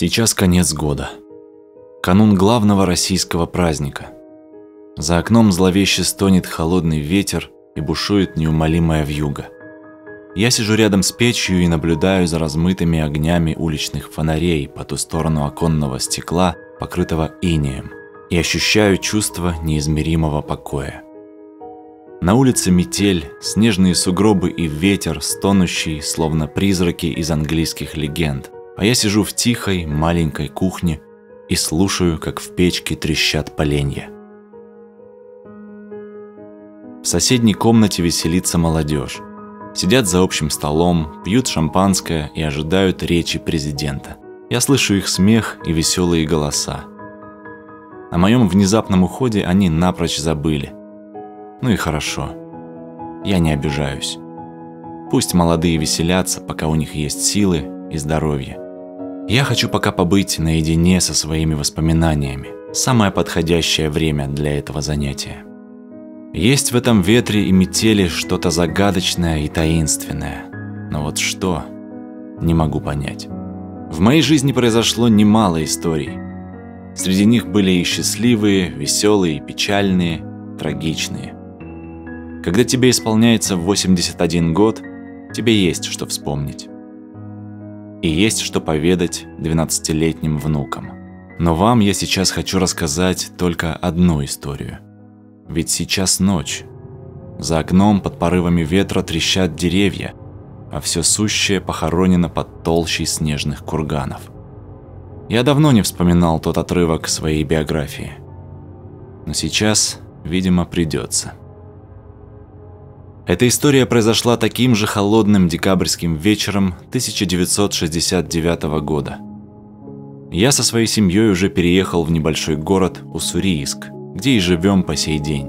Сейчас конец года. Канун главного российского праздника. За окном зловеще стонет холодный ветер и бушует неумолимая вьюга. Я сижу рядом с печью и наблюдаю за размытыми огнями уличных фонарей по ту сторону оконного стекла, покрытого инеем, и ощущаю чувство неизмеримого покоя. На улице метель, снежные сугробы и ветер, стонущий, словно призраки из английских легенд – а я сижу в тихой маленькой кухне и слушаю, как в печке трещат поленья. В соседней комнате веселится молодежь. Сидят за общим столом, пьют шампанское и ожидают речи президента. Я слышу их смех и веселые голоса. О моем внезапном уходе они напрочь забыли. Ну и хорошо. Я не обижаюсь. Пусть молодые веселятся, пока у них есть силы и здоровье. Я хочу пока побыть наедине со своими воспоминаниями. Самое подходящее время для этого занятия. Есть в этом ветре и метели что-то загадочное и таинственное. Но вот что, не могу понять. В моей жизни произошло немало историй. Среди них были и счастливые, веселые, и печальные, трагичные. Когда тебе исполняется 81 год, тебе есть что вспомнить и есть что поведать 12-летним внукам. Но вам я сейчас хочу рассказать только одну историю. Ведь сейчас ночь. За окном под порывами ветра трещат деревья, а все сущее похоронено под толщей снежных курганов. Я давно не вспоминал тот отрывок своей биографии. Но сейчас, видимо, придется. Эта история произошла таким же холодным декабрьским вечером 1969 года. Я со своей семьей уже переехал в небольшой город Уссурийск, где и живем по сей день.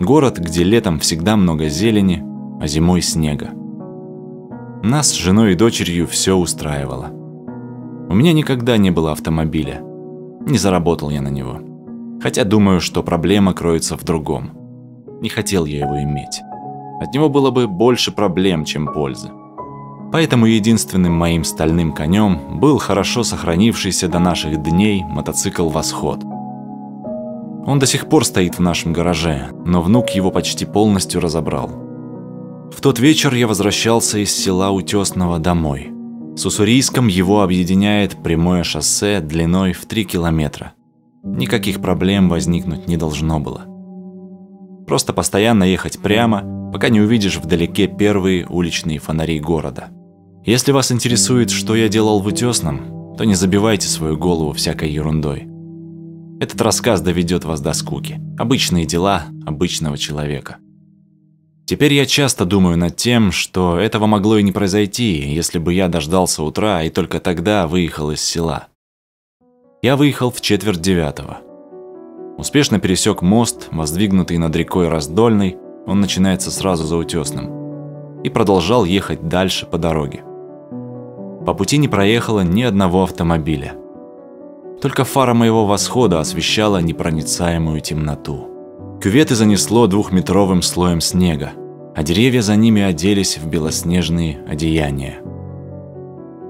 Город, где летом всегда много зелени, а зимой снега. Нас с женой и дочерью все устраивало. У меня никогда не было автомобиля. Не заработал я на него. Хотя думаю, что проблема кроется в другом – не хотел я его иметь. От него было бы больше проблем, чем пользы. Поэтому единственным моим стальным конем был хорошо сохранившийся до наших дней мотоцикл «Восход». Он до сих пор стоит в нашем гараже, но внук его почти полностью разобрал. В тот вечер я возвращался из села Утесного домой. С Уссурийском его объединяет прямое шоссе длиной в 3 километра. Никаких проблем возникнуть не должно было. Просто постоянно ехать прямо, пока не увидишь вдалеке первые уличные фонари города. Если вас интересует, что я делал в Утесном, то не забивайте свою голову всякой ерундой. Этот рассказ доведет вас до скуки. Обычные дела обычного человека. Теперь я часто думаю над тем, что этого могло и не произойти, если бы я дождался утра и только тогда выехал из села. Я выехал в четверть девятого. Успешно пересек мост, воздвигнутый над рекой Раздольной, он начинается сразу за Утесным, и продолжал ехать дальше по дороге. По пути не проехало ни одного автомобиля. Только фара моего восхода освещала непроницаемую темноту. Кюветы занесло двухметровым слоем снега, а деревья за ними оделись в белоснежные одеяния.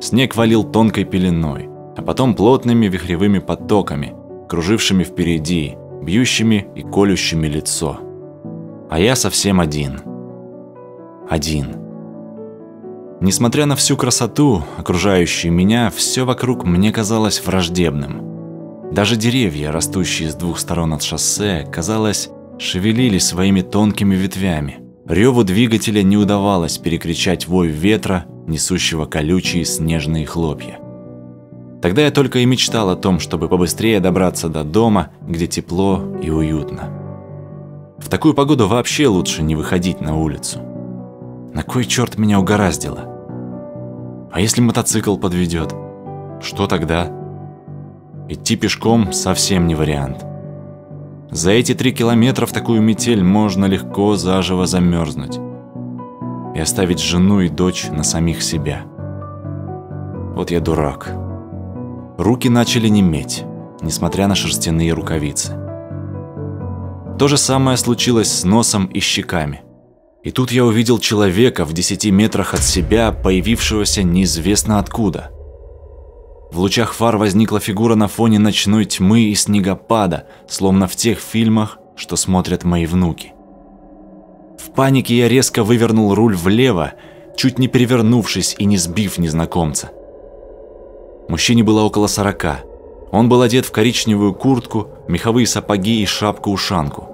Снег валил тонкой пеленой, а потом плотными вихревыми потоками, кружившими впереди, бьющими и колющими лицо. А я совсем один. Один. Несмотря на всю красоту, окружающую меня, все вокруг мне казалось враждебным. Даже деревья, растущие с двух сторон от шоссе, казалось, шевелили своими тонкими ветвями. Реву двигателя не удавалось перекричать вой ветра, несущего колючие снежные хлопья. Тогда я только и мечтал о том, чтобы побыстрее добраться до дома, где тепло и уютно. В такую погоду вообще лучше не выходить на улицу. На кой черт меня угораздило? А если мотоцикл подведет? Что тогда? Идти пешком совсем не вариант. За эти три километра в такую метель можно легко заживо замерзнуть и оставить жену и дочь на самих себя. Вот я дурак. Руки начали неметь, несмотря на шерстяные рукавицы. То же самое случилось с носом и щеками. И тут я увидел человека в 10 метрах от себя, появившегося неизвестно откуда. В лучах фар возникла фигура на фоне ночной тьмы и снегопада, словно в тех фильмах, что смотрят мои внуки. В панике я резко вывернул руль влево, чуть не перевернувшись и не сбив незнакомца. Мужчине было около сорока. Он был одет в коричневую куртку, меховые сапоги и шапку-ушанку.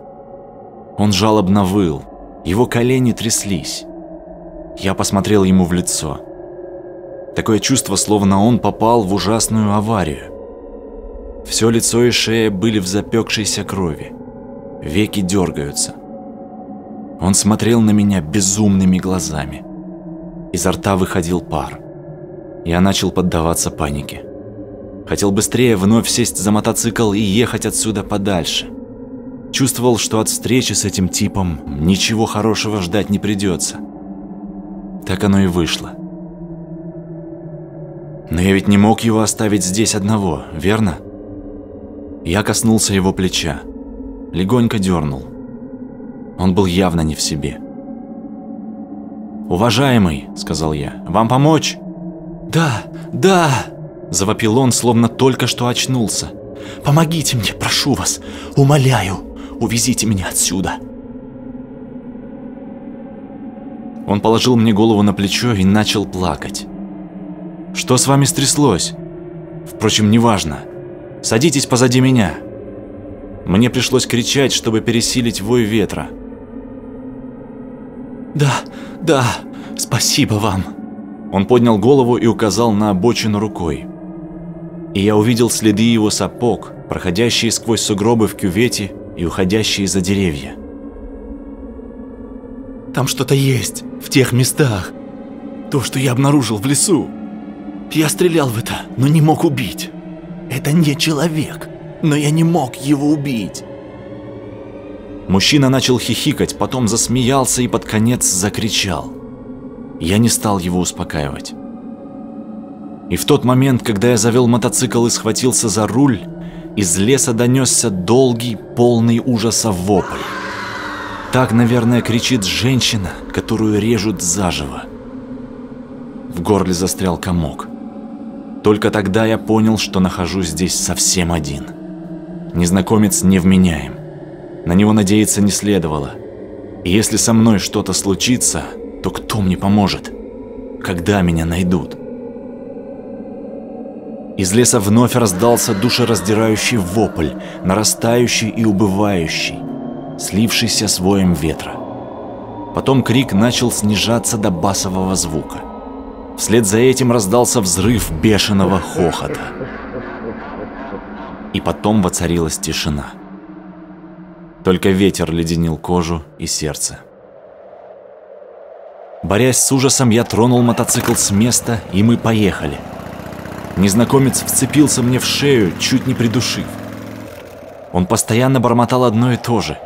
Он жалобно выл, его колени тряслись. Я посмотрел ему в лицо. Такое чувство, словно он попал в ужасную аварию. Все лицо и шея были в запекшейся крови. Веки дергаются. Он смотрел на меня безумными глазами. Изо рта выходил пар. Я начал поддаваться панике. Хотел быстрее вновь сесть за мотоцикл и ехать отсюда подальше. Чувствовал, что от встречи с этим типом ничего хорошего ждать не придется. Так оно и вышло. Но я ведь не мог его оставить здесь одного, верно? Я коснулся его плеча, легонько дернул. Он был явно не в себе. «Уважаемый», — сказал я, — «вам помочь?» «Да, да!» – завопил он, словно только что очнулся. «Помогите мне, прошу вас, умоляю, увезите меня отсюда!» Он положил мне голову на плечо и начал плакать. «Что с вами стряслось?» «Впрочем, неважно. Садитесь позади меня». Мне пришлось кричать, чтобы пересилить вой ветра. «Да, да, спасибо вам!» Он поднял голову и указал на обочину рукой. И я увидел следы его сапог, проходящие сквозь сугробы в кювете и уходящие за деревья. Там что-то есть, в тех местах. То, что я обнаружил в лесу. Я стрелял в это, но не мог убить. Это не человек, но я не мог его убить. Мужчина начал хихикать, потом засмеялся и под конец закричал. Я не стал его успокаивать. И в тот момент, когда я завел мотоцикл и схватился за руль, из леса донесся долгий, полный ужаса вопль. Так, наверное, кричит женщина, которую режут заживо. В горле застрял комок. Только тогда я понял, что нахожусь здесь совсем один. Незнакомец невменяем. На него надеяться не следовало. И если со мной что-то случится, то кто мне поможет? Когда меня найдут? Из леса вновь раздался душераздирающий вопль, нарастающий и убывающий, слившийся с воем ветра. Потом крик начал снижаться до басового звука. Вслед за этим раздался взрыв бешеного хохота. И потом воцарилась тишина. Только ветер леденил кожу и сердце. Борясь с ужасом, я тронул мотоцикл с места, и мы поехали. Незнакомец вцепился мне в шею, чуть не придушив. Он постоянно бормотал одно и то же.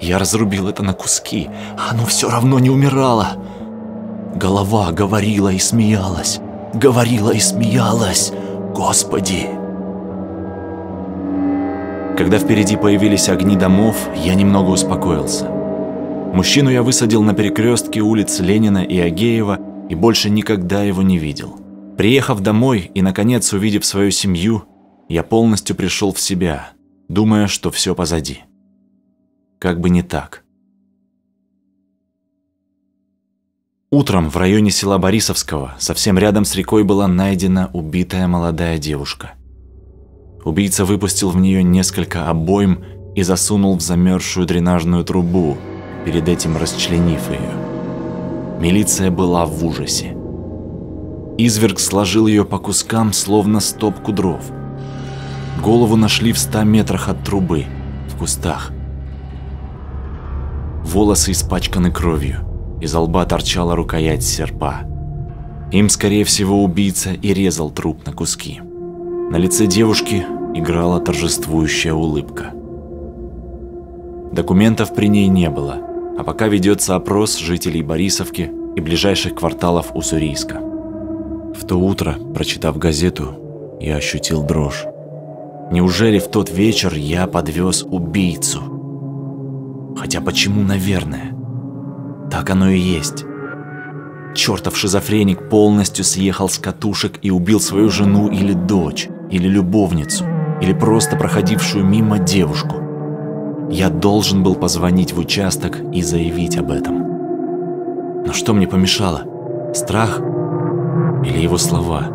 Я разрубил это на куски, а оно все равно не умирало. Голова говорила и смеялась, говорила и смеялась. Господи! Когда впереди появились огни домов, я немного успокоился. Мужчину я высадил на перекрестке улиц Ленина и Агеева и больше никогда его не видел. Приехав домой и, наконец, увидев свою семью, я полностью пришел в себя, думая, что все позади. Как бы не так. Утром в районе села Борисовского, совсем рядом с рекой, была найдена убитая молодая девушка. Убийца выпустил в нее несколько обоим и засунул в замерзшую дренажную трубу, перед этим расчленив ее. Милиция была в ужасе. Изверг сложил ее по кускам, словно стопку дров. Голову нашли в ста метрах от трубы, в кустах. Волосы испачканы кровью, из лба торчала рукоять серпа. Им, скорее всего, убийца и резал труп на куски. На лице девушки играла торжествующая улыбка. Документов при ней не было – а пока ведется опрос жителей Борисовки и ближайших кварталов Уссурийска. В то утро, прочитав газету, я ощутил дрожь. Неужели в тот вечер я подвез убийцу? Хотя почему, наверное? Так оно и есть. Чертов шизофреник полностью съехал с катушек и убил свою жену или дочь, или любовницу, или просто проходившую мимо девушку. Я должен был позвонить в участок и заявить об этом. Но что мне помешало? Страх? Или его слова?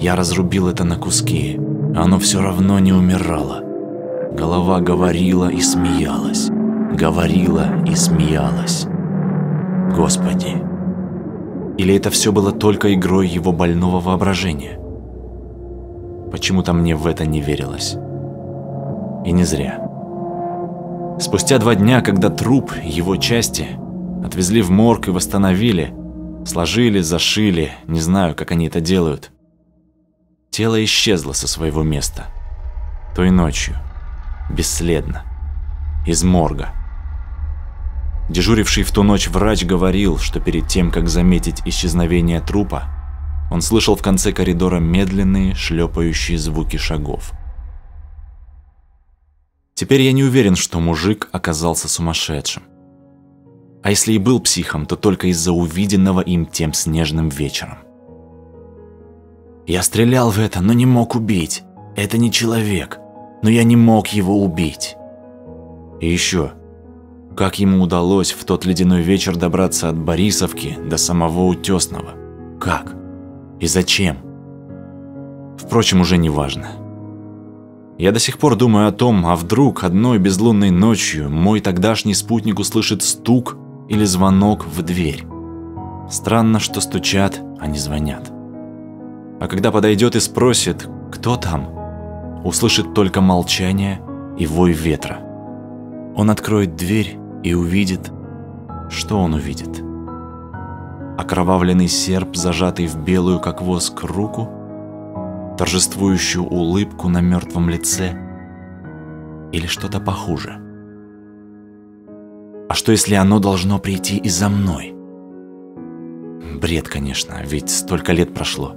Я разрубил это на куски, а оно все равно не умирало. Голова говорила и смеялась. Говорила и смеялась. Господи. Или это все было только игрой его больного воображения? Почему-то мне в это не верилось. И не зря. Спустя два дня, когда труп, его части, отвезли в морг и восстановили, сложили, зашили, не знаю, как они это делают, тело исчезло со своего места. Той ночью. Бесследно. Из морга. Дежуривший в ту ночь врач говорил, что перед тем, как заметить исчезновение трупа, он слышал в конце коридора медленные, шлепающие звуки шагов. Теперь я не уверен, что мужик оказался сумасшедшим. А если и был психом, то только из-за увиденного им тем снежным вечером. Я стрелял в это, но не мог убить. Это не человек, но я не мог его убить. И еще, как ему удалось в тот ледяной вечер добраться от Борисовки до самого Утесного? Как? И зачем? Впрочем, уже не важно. Я до сих пор думаю о том, а вдруг одной безлунной ночью мой тогдашний спутник услышит стук или звонок в дверь. Странно, что стучат, а не звонят. А когда подойдет и спросит, кто там, услышит только молчание и вой ветра. Он откроет дверь и увидит, что он увидит. Окровавленный серп, зажатый в белую, как воск, руку, торжествующую улыбку на мертвом лице или что-то похуже. А что, если оно должно прийти и за мной? Бред, конечно, ведь столько лет прошло.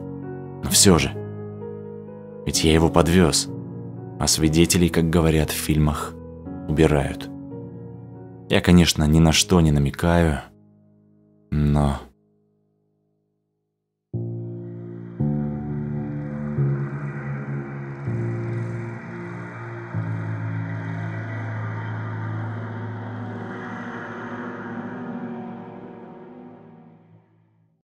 Но все же. Ведь я его подвез, а свидетелей, как говорят в фильмах, убирают. Я, конечно, ни на что не намекаю, но...